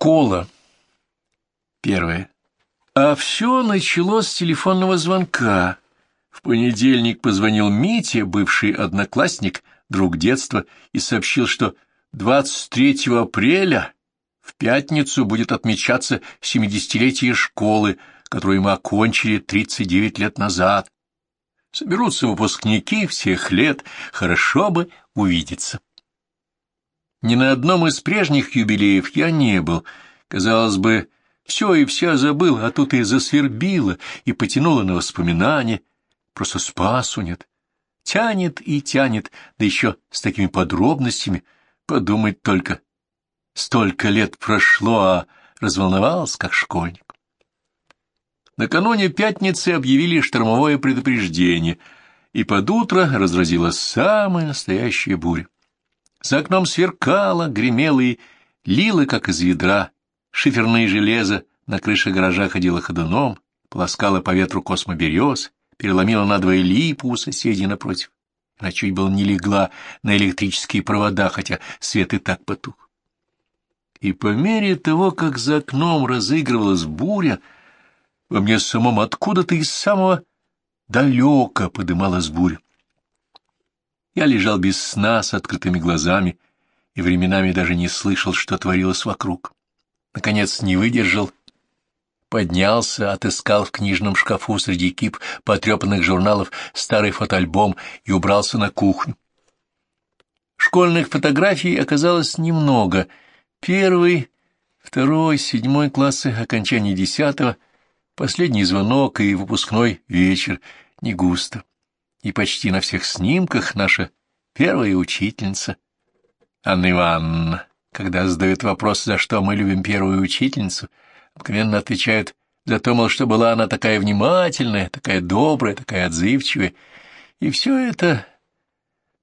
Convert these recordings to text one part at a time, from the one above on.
Школа. Первое. А все началось с телефонного звонка. В понедельник позвонил Митя, бывший одноклассник, друг детства, и сообщил, что 23 апреля в пятницу будет отмечаться 70-летие школы, которую мы окончили 39 лет назад. Соберутся выпускники всех лет, хорошо бы увидеться. Ни на одном из прежних юбилеев я не был. Казалось бы, все и вся забыл, а тут и засвербило, и потянуло на воспоминания. Просто спасу нет. Тянет и тянет, да еще с такими подробностями. Подумать только. Столько лет прошло, а разволновался, как школьник. Накануне пятницы объявили штормовое предупреждение, и под утро разразилась самая настоящая буря. За окном сверкало, гремело и лило, как из ведра. Шиферное железо на крыше гаража ходило ходуном, полоскало по ветру космоберез, переломило надвое липу у соседей напротив. Она чуть было не легла на электрические провода, хотя свет и так потух. И по мере того, как за окном разыгрывалась буря, во мне самом откуда-то из самого далека подымалась буря. Я лежал без сна с открытыми глазами и временами даже не слышал, что творилось вокруг. Наконец не выдержал, поднялся, отыскал в книжном шкафу среди кип потрепанных журналов старый фотоальбом и убрался на кухню. Школьных фотографий оказалось немного. Первый, второй, седьмой классы, окончание десятого, последний звонок и выпускной вечер, не густо и почти на всех снимках наша первая учительница Анна Ивановна. Когда задают вопрос, за что мы любим первую учительницу, обыкновенно отвечают за то, мол, что была она такая внимательная, такая добрая, такая отзывчивая. И все это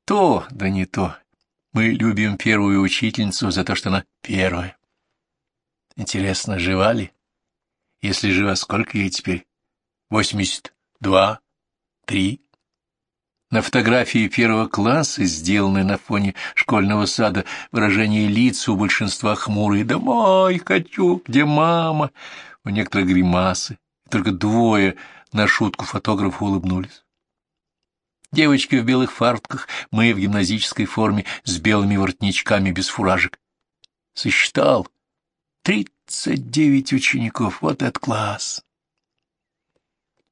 то, да не то. Мы любим первую учительницу за то, что она первая. Интересно, жива ли? Если жива, сколько ей теперь? Восемьдесят два? Три? На фотографии первого класса, сделанной на фоне школьного сада, выражение лиц у большинства хмурые «Домой хочу! Где мама?» У некоторых гримасы. Только двое на шутку фотографа улыбнулись. Девочки в белых фартках, мы в гимназической форме с белыми воротничками без фуражек. Сосчитал. Тридцать девять учеников. Вот этот класс.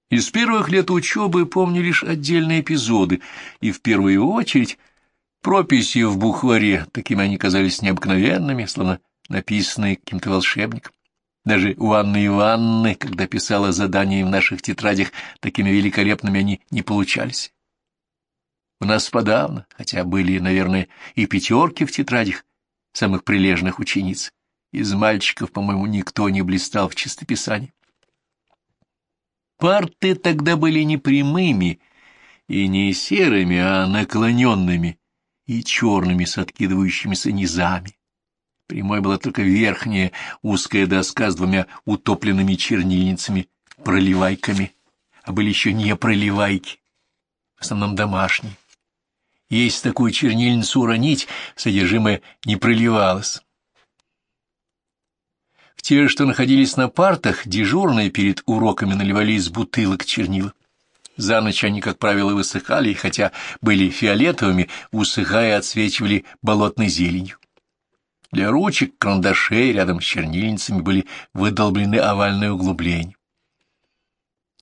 Из первых лет учебы помню лишь отдельные эпизоды, и в первую очередь прописи в букваре, такими они казались необыкновенными, словно написанные каким-то волшебником. Даже у Анны Ивановны, когда писала задания в наших тетрадях, такими великолепными они не получались. У нас подавно, хотя были, наверное, и пятерки в тетрадях самых прилежных учениц. Из мальчиков, по-моему, никто не блистал в чистописании. Парты тогда были не прямыми и не серыми, а наклоненными и черными с откидывающимися низами. Прямой была только верхняя узкая доска с двумя утопленными чернильницами, проливайками, а были еще не проливайки, в основном домашние. Если такую чернильницу уронить, содержимое не проливалось. Те, что находились на партах, дежурные перед уроками наливали из бутылок чернила. За ночь они, как правило, высыхали, и хотя были фиолетовыми, усыхая, отсвечивали болотной зеленью. Для ручек, карандашей рядом с чернильницами были выдолблены овальные углубления.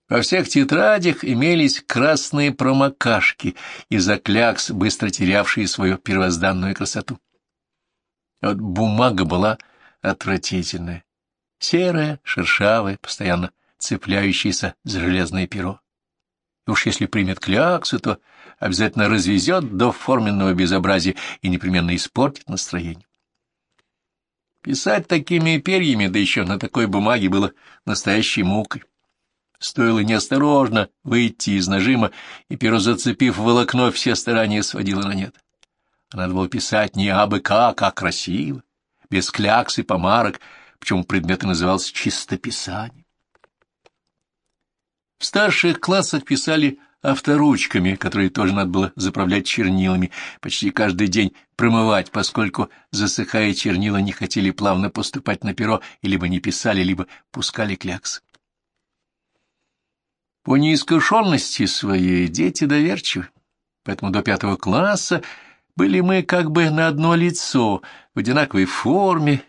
Во всех тетрадях имелись красные промокашки из-за быстро терявшие свою первозданную красоту. Вот бумага была отвратительная серое, шершавое, постоянно цепляющееся за железное перо. И уж если примет кляксу, то обязательно развезет до форменного безобразия и непременно испортит настроение. Писать такими перьями, да еще на такой бумаге, было настоящей мукой. Стоило неосторожно выйти из нажима, и перо, зацепив волокно, все старания сводило на нет. А надо было писать не абы как, а красиво, без клякс и помарок, причем предмет и назывался чистописание. В старших классах писали авторучками, которые тоже надо было заправлять чернилами, почти каждый день промывать, поскольку, засыхая чернила, не хотели плавно поступать на перо и либо не писали, либо пускали кляксы. По неискушенности своей дети доверчивы, поэтому до пятого класса были мы как бы на одно лицо, в одинаковой форме,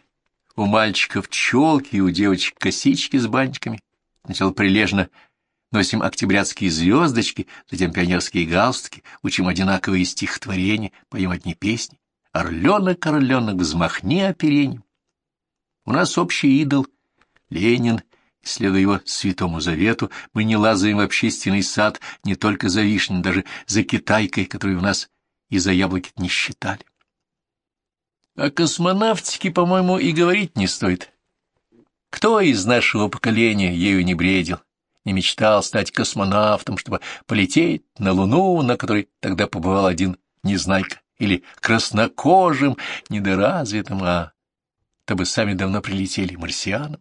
у мальчиков челки у девочек косички с бантиками. Сначала прилежно носим октябрятские звездочки, затем пионерские галстуки, учим одинаковые стихотворения, поем одни песни. Орленок, орленок, взмахни оперением. У нас общий идол — Ленин, следуя его святому завету, мы не лазаем в общественный сад не только за вишней, даже за китайкой, которую у нас и за яблоки не считали. О космонавтике, по-моему, и говорить не стоит. Кто из нашего поколения ею не бредил, не мечтал стать космонавтом, чтобы полететь на Луну, на которой тогда побывал один Незнайка, или краснокожим, недоразвитым, а то бы сами давно прилетели марсианам.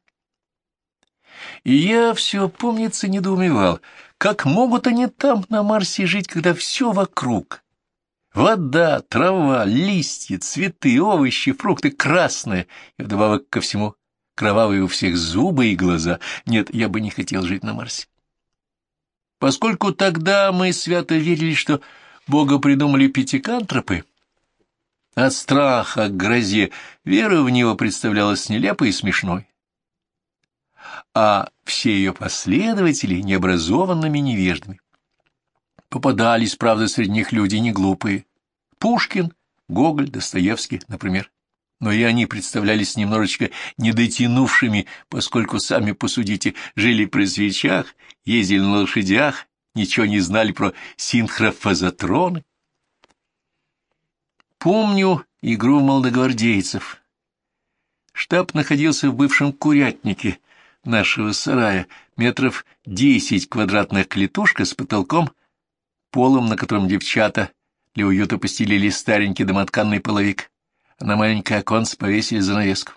И я все, помнится, недоумевал, как могут они там, на Марсе, жить, когда все вокруг Вода, трава, листья, цветы, овощи, фрукты красные, и вдобавок ко всему кровавые у всех зубы и глаза. Нет, я бы не хотел жить на Марсе. Поскольку тогда мы свято верили, что Бога придумали пятикантропы, от страха к грозе вера в него представлялась нелепой и смешной. А все ее последователи — необразованными невеждами. Попадались, правда, среди них люди не глупые. Пушкин, Гоголь, Достоевский, например. Но и они представлялись немножечко недотянувшими, поскольку, сами посудите, жили при свечах, ездили на лошадях, ничего не знали про синхрофазотроны. Помню игру молодогвардейцев. Штаб находился в бывшем курятнике нашего сарая, метров десять квадратных клетушка с потолком полом, на котором девчата для уюта постелили старенький домотканный половик, а на маленькое оконце повесили занавеску.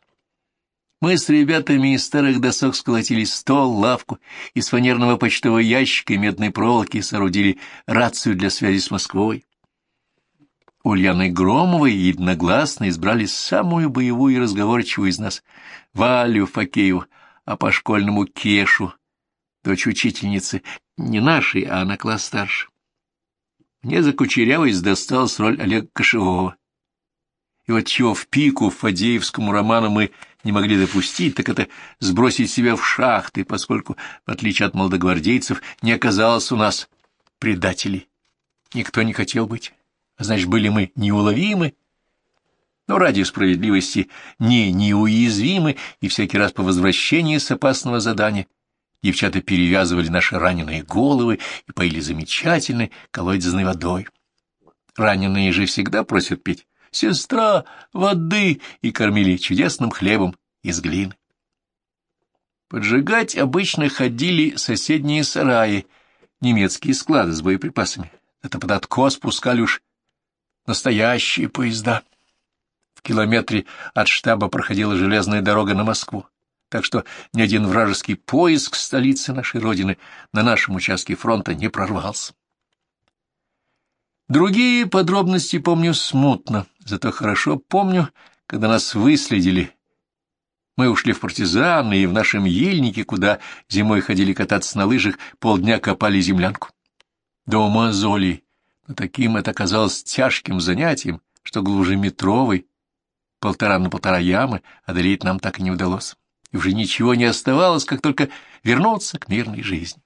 Мы с ребятами из старых досок сколотили стол, лавку, из фанерного почтового ящика и медной проволоки соорудили рацию для связи с Москвой. Ульяной Громовой единогласно избрали самую боевую и разговорчивую из нас, Валю Факееву, а по школьному Кешу, дочь учительницы, не нашей, а на класс старше. Мне за кучерявость досталась роль Олега Кошевого. И вот чего в пику Фадеевскому роману мы не могли допустить, так это сбросить себя в шахты, поскольку, в отличие от молодогвардейцев, не оказалось у нас предателей. Никто не хотел быть. А значит, были мы неуловимы, но ради справедливости не неуязвимы, и всякий раз по возвращении с опасного задания Девчата перевязывали наши раненые головы и поили замечательной колодезной водой. Раненые же всегда просят пить «Сестра, воды!» и кормили чудесным хлебом из глины. Поджигать обычно ходили соседние сараи, немецкие склады с боеприпасами. Это под откос пускали уж настоящие поезда. В километре от штаба проходила железная дорога на Москву так что ни один вражеский поиск столицы нашей Родины на нашем участке фронта не прорвался. Другие подробности помню смутно, зато хорошо помню, когда нас выследили. Мы ушли в партизаны, и в нашем ельнике, куда зимой ходили кататься на лыжах, полдня копали землянку. До мозолей, но таким это оказалось тяжким занятием, что глубже метровой, полтора на полтора ямы, одолеть нам так и не удалось уже ничего не оставалось, как только вернуться к мирной жизни.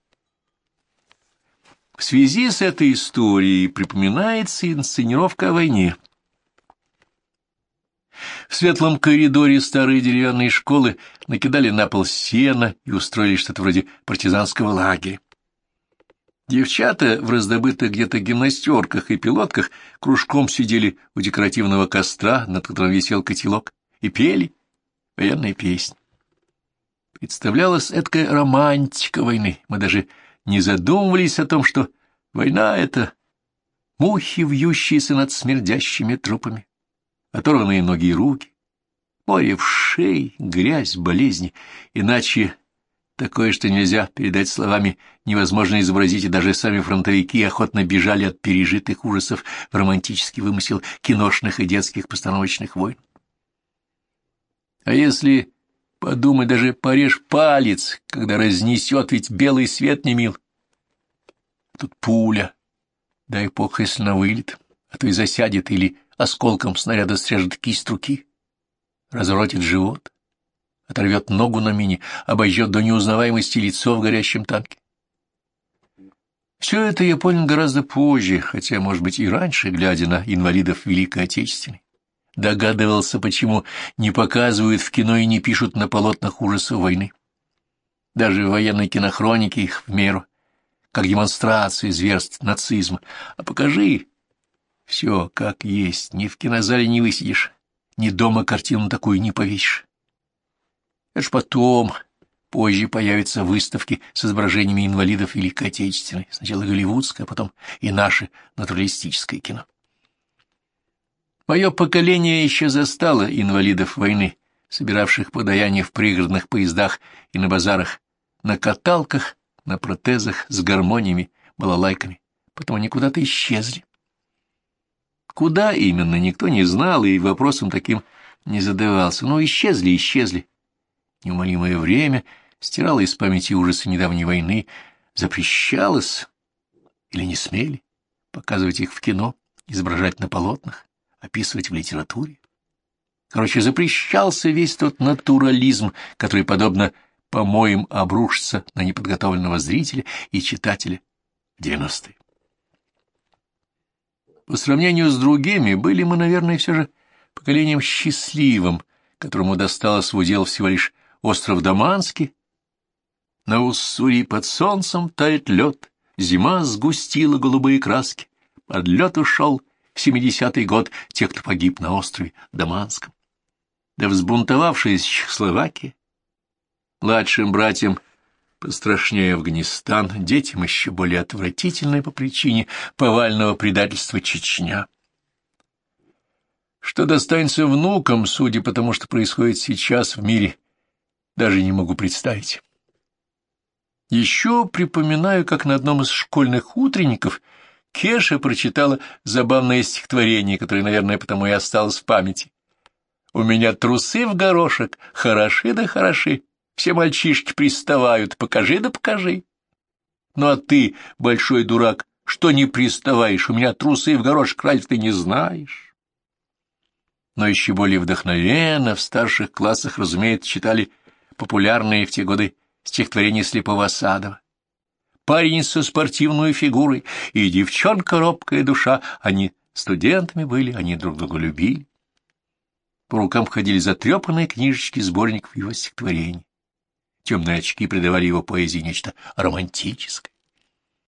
В связи с этой историей припоминается инсценировка о войне. В светлом коридоре старой деревянной школы накидали на пол сена и устроили что-то вроде партизанского лагеря. Девчата в раздобытых где-то гимнастерках и пилотках кружком сидели у декоративного костра, над которым висел котелок, и пели военные песни. Представлялась эткая романтика войны. Мы даже не задумывались о том, что война — это мухи, вьющиеся над смердящими трупами, оторванные ноги и руки, море вшей, грязь, болезни. Иначе такое, что нельзя передать словами, невозможно изобразить, и даже сами фронтовики охотно бежали от пережитых ужасов в романтический вымысел киношных и детских постановочных войн. А если подумай, даже порежь палец, когда разнесет, ведь белый свет не мил. Тут пуля, дай бог, если на вылет, а то и засядет или осколком снаряда срежет кисть руки, разротит живот, оторвет ногу на мине, обожжет до неузнаваемости лицо в горящем танке. Все это я понял гораздо позже, хотя, может быть, и раньше, глядя на инвалидов Великой Отечественной. Догадывался, почему не показывают в кино и не пишут на полотнах ужасов войны. Даже в военной кинохронике их в меру, как демонстрации зверств нацизма. А покажи все как есть, ни в кинозале не высидишь, ни дома картину такую не повесишь. Это ж потом, позже появятся выставки с изображениями инвалидов Великой Отечественной, сначала голливудское, а потом и наше натуралистическое кино. Мое поколение еще застало инвалидов войны, собиравших подаяние в пригородных поездах и на базарах, на каталках, на протезах, с гармониями, балалайками. Потом они куда-то исчезли. Куда именно, никто не знал и вопросом таким не задавался. Но исчезли, исчезли. Неумолимое время стирало из памяти ужасы недавней войны, запрещалось или не смели показывать их в кино, изображать на полотнах описывать в литературе. Короче, запрещался весь тот натурализм, который, подобно помоям, обрушится на неподготовленного зрителя и читателя девяностые. По сравнению с другими, были мы, наверное, все же поколением счастливым, которому досталось в удел всего лишь остров Даманский. На Уссури под солнцем тает лед, зима сгустила голубые краски, под лед ушел семидесятый год тех, кто погиб на острове Даманском. Да взбунтовавшаяся Чехословакия, младшим братьям пострашнее Афганистан, детям еще более отвратительной по причине повального предательства Чечня. Что достанется внукам, судя по тому, что происходит сейчас в мире, даже не могу представить. Еще припоминаю, как на одном из школьных утренников – Кеша прочитала забавное стихотворение, которое, наверное, потому и осталось в памяти. «У меня трусы в горошек, хороши да хороши, все мальчишки приставают, покажи да покажи». «Ну а ты, большой дурак, что не приставаешь? У меня трусы в горошек, разве ты не знаешь?» Но еще более вдохновенно в старших классах, разумеется, читали популярные в те годы стихотворения Слепого Садова парень со спортивной фигурой и девчонка робкая душа. Они студентами были, они друг друга любили. По рукам ходили затрепанные книжечки сборников его стихотворений. Темные очки придавали его поэзии нечто романтическое.